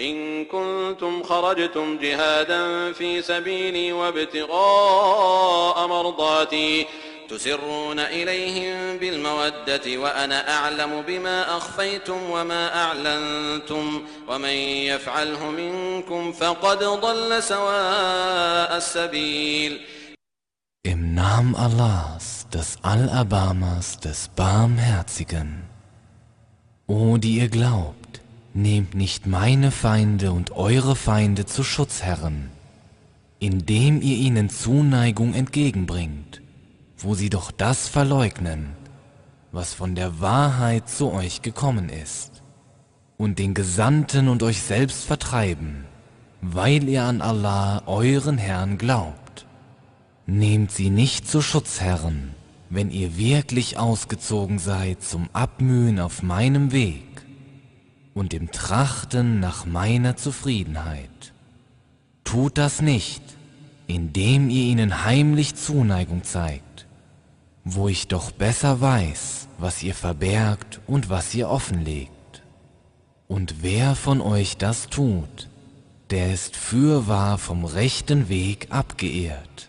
إن كنتم خرجتم جهادا في سبيلي وابتغاء مرضاتي تسرون إليهم بالمودة وأنا أعلم بما أخفيتم وما أعلنتم ومن يفعله منكم فقد ضل سواء السبيل Im Namen Allahs, des Allerbarmers, des Barmherzigen. O die ihr glaubt, nehmt nicht meine Feinde und eure Feinde zu Schutzherren, indem ihr ihnen Zuneigung entgegenbringt, wo sie doch das verleugnen, was von der Wahrheit zu euch gekommen ist, und den Gesandten und euch selbst vertreiben, weil ihr an Allah, euren Herrn, glaubt. Nehmt sie nicht zu Schutzherren, wenn ihr wirklich ausgezogen seid zum Abmühen auf meinem Weg und im Trachten nach meiner Zufriedenheit. Tut das nicht, indem ihr ihnen heimlich Zuneigung zeigt, wo ich doch besser weiß, was ihr verbergt und was ihr offenlegt. Und wer von euch das tut, der ist fürwahr vom rechten Weg abgeehrt.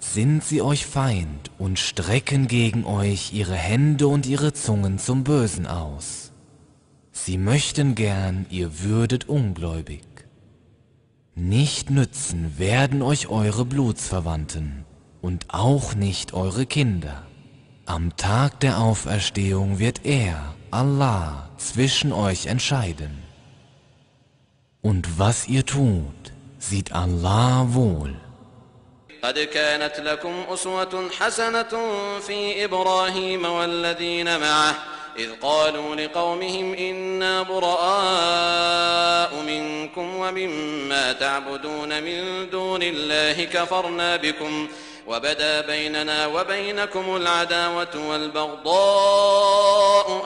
sind sie euch Feind und strecken gegen euch ihre Hände und ihre Zungen zum Bösen aus. Sie möchten gern, ihr würdet ungläubig. Nicht nützen werden euch eure Blutsverwandten und auch nicht eure Kinder. Am Tag der Auferstehung wird er, Allah, zwischen euch entscheiden. Und was ihr tut, sieht Allah wohl. قد كانت لكم أسوة حسنة في إبراهيم والذين معه إذ قالوا لقومهم إنا براء منكم ومما تعبدون من دون الله كفرنا بكم وبدا بيننا وبينكم العداوة والبغضاء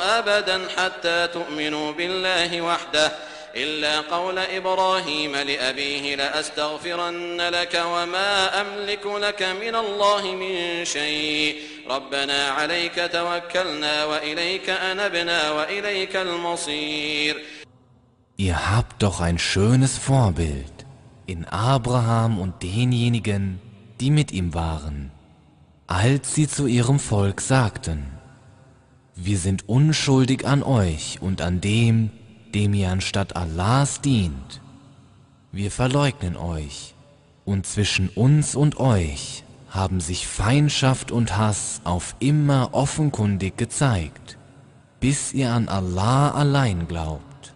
أبدا حتى تؤمنوا بالله وحده. إلا قول إبراهيم لأبيه لأستغفرن لك وما أملك لك من الله من شيء ربنا عليك توكلنا وإليك أنبنا وإليك المصير Ihr habt doch ein schönes Vorbild in Abraham und denjenigen, die mit ihm waren, als sie zu ihrem Volk sagten, wir sind unschuldig an euch und an dem, dem ihr anstatt Allahs dient. Wir verleugnen euch, und zwischen uns und euch haben sich Feindschaft und Hass auf immer offenkundig gezeigt, bis ihr an Allah allein glaubt.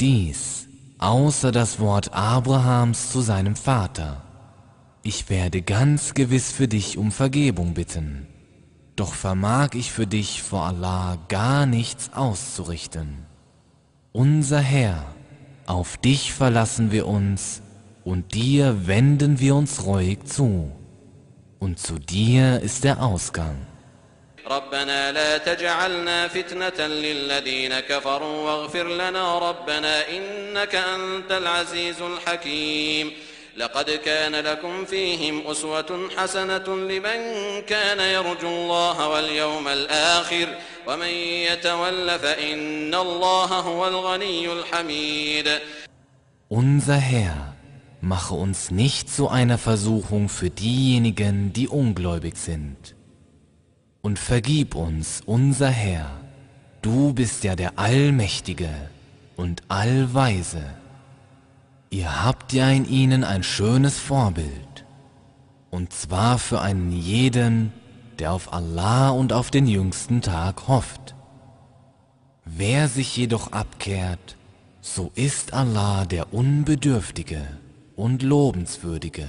Dies, außer das Wort Abrahams zu seinem Vater. Ich werde ganz gewiss für dich um Vergebung bitten, doch vermag ich für dich vor Allah gar nichts auszurichten. Unser Herr, auf dich verlassen wir uns und dir wenden wir uns reuig zu. Und zu dir ist der Ausgang. ربنا لا تجعلنا فتنة للذين كفروا واغفر لنا ربنا إنك أنت العزيز الحكيم لقد كان لكم فيهم أسوة حسنة لمن كان يرجو الله واليوم الآخر ومن يتول فإن الله هو الغني الحميد Unser Herr, mache uns nicht zu einer Versuchung für diejenigen, die ungläubig sind. Und vergib uns, unser Herr, du bist ja der Allmächtige und Allweise. Ihr habt ja in ihnen ein schönes Vorbild, und zwar für einen jeden, der auf Allah und auf den jüngsten Tag hofft. Wer sich jedoch abkehrt, so ist Allah der Unbedürftige und Lobenswürdige.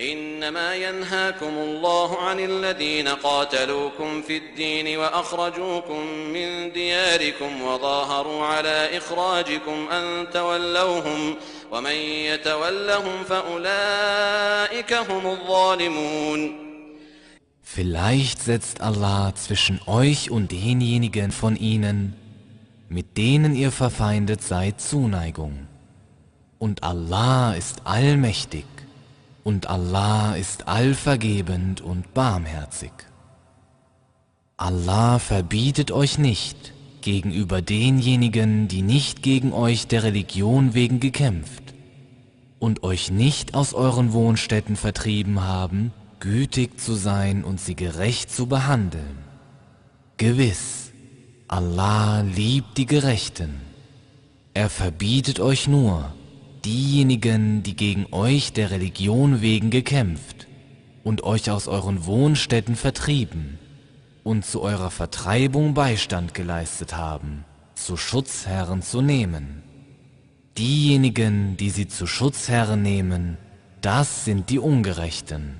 إنما ينهاكم الله عن الذين قاتلوكم في الدين وأخرجوكم من دياركم وظاهروا على إخراجكم أن تولوهم ومن يتولهم فأولئك هم الظالمون Vielleicht setzt Allah zwischen euch und denjenigen von ihnen, mit denen ihr verfeindet seid, Zuneigung. Und Allah ist allmächtig und Allah ist allvergebend und barmherzig. Allah verbietet euch nicht gegenüber denjenigen, die nicht gegen euch der Religion wegen gekämpft und euch nicht aus euren Wohnstätten vertrieben haben, gütig zu sein und sie gerecht zu behandeln. Gewiss, Allah liebt die Gerechten. Er verbietet euch nur, diejenigen, die gegen euch der Religion wegen gekämpft und euch aus euren Wohnstätten vertrieben und zu eurer Vertreibung Beistand geleistet haben, zu Schutzherren zu nehmen. Diejenigen, die sie zu Schutzherren nehmen, das sind die Ungerechten.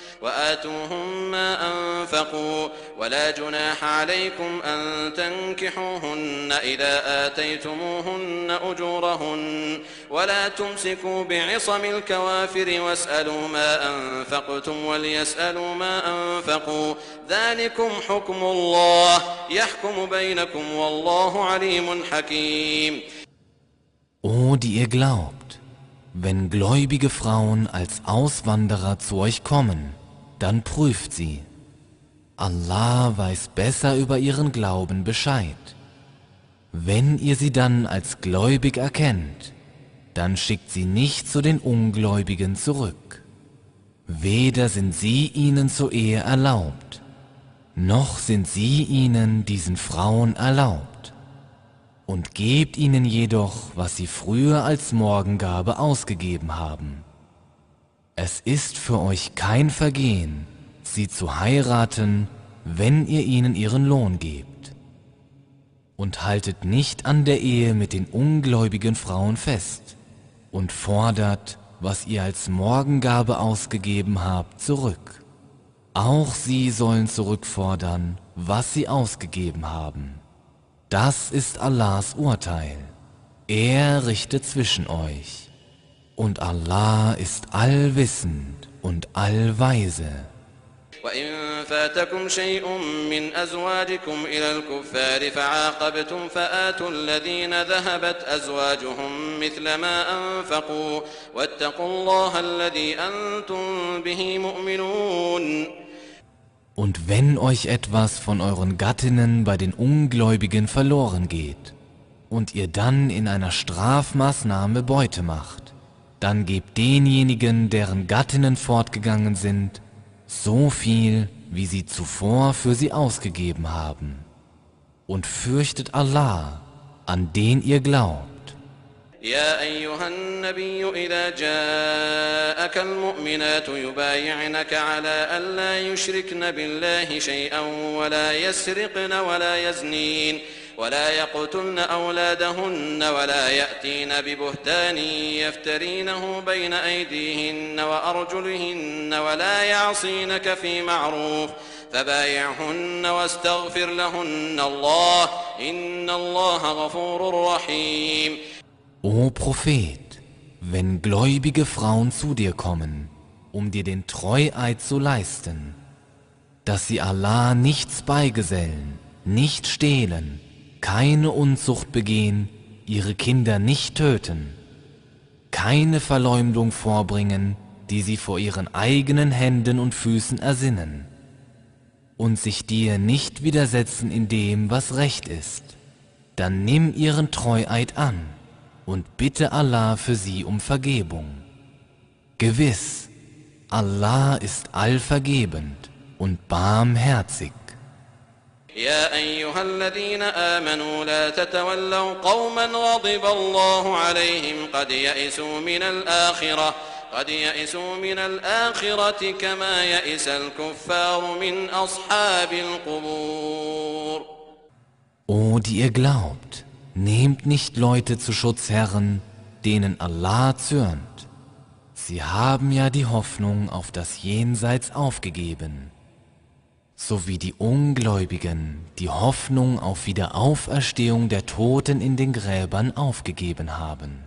وآتوهم ما أنفقوا ولا جناح عليكم أن تنكحوهن إذا آتيتموهن أجورهن ولا تمسكوا بعصم الكوافر واسألوا ما أنفقتم وليسألوا ما أنفقوا ذلكم حكم الله يحكم بينكم والله عليم حكيم. O, die ihr glaubt, wenn gläubige Frauen als Auswanderer zu euch kommen, dann prüft sie. Allah weiß besser über ihren Glauben Bescheid. Wenn ihr sie dann als gläubig erkennt, dann schickt sie nicht zu den Ungläubigen zurück. Weder sind sie ihnen zur Ehe erlaubt, noch sind sie ihnen diesen Frauen erlaubt. Und gebt ihnen jedoch, was sie früher als Morgengabe ausgegeben haben. Es ist für euch kein Vergehen, sie zu heiraten, wenn ihr ihnen ihren Lohn gebt. Und haltet nicht an der Ehe mit den ungläubigen Frauen fest und fordert, was ihr als Morgengabe ausgegeben habt, zurück. Auch sie sollen zurückfordern, was sie ausgegeben haben. Das ist Allahs Urteil. Er richtet zwischen euch. Und Allah ist allwissend und allweise. وإن فاتكم شيء من أزواجكم إلى الكفار فعاقبتم فآتوا الذين ذهبت أزواجهم مثل ما أنفقوا واتقوا الله الذي أنتم به مؤمنون Und wenn euch etwas von euren Gattinnen bei den Ungläubigen verloren geht und ihr dann in einer Strafmaßnahme Beute macht, dann gebt denjenigen, deren Gattinnen fortgegangen sind, so viel, wie sie zuvor für sie ausgegeben haben. Und fürchtet Allah, an den ihr glaubt. يا أيها النبي إذا جاءك المؤمنات يبايعنك على ألا يشركن بالله شيئا ولا يسرقن ولا يزنين ولا يقتلن أولادهن ولا يأتين ببهتان يفترينه بين أيديهن وأرجلهن ولا يعصينك في معروف فبايعهن واستغفر لهن الله إن الله غفور رحيم O Prophet, wenn gläubige Frauen zu dir kommen, um dir den Treueid zu leisten, dass sie Allah nichts beigesellen, nicht stehlen, keine Unzucht begehen, ihre Kinder nicht töten, keine Verleumdung vorbringen, die sie vor ihren eigenen Händen und Füßen ersinnen, und sich dir nicht widersetzen in dem, was recht ist, dann nimm ihren Treueid an und bitte Allah für sie um Vergebung. Gewiss, Allah ist allvergebend und barmherzig. يا أيها الذين آمنوا لا تتولوا قوما غضب الله عليهم قد يئسوا من الآخرة قد يئسوا من الآخرة كما يئس الكفار من أصحاب القبور O die ihr glaubt, nehmt nicht Leute zu Schutzherren, denen Allah zürnt. Sie haben ja die Hoffnung auf das Jenseits aufgegeben, so wie die Ungläubigen die Hoffnung auf Wiederauferstehung der Toten in den Gräbern aufgegeben haben.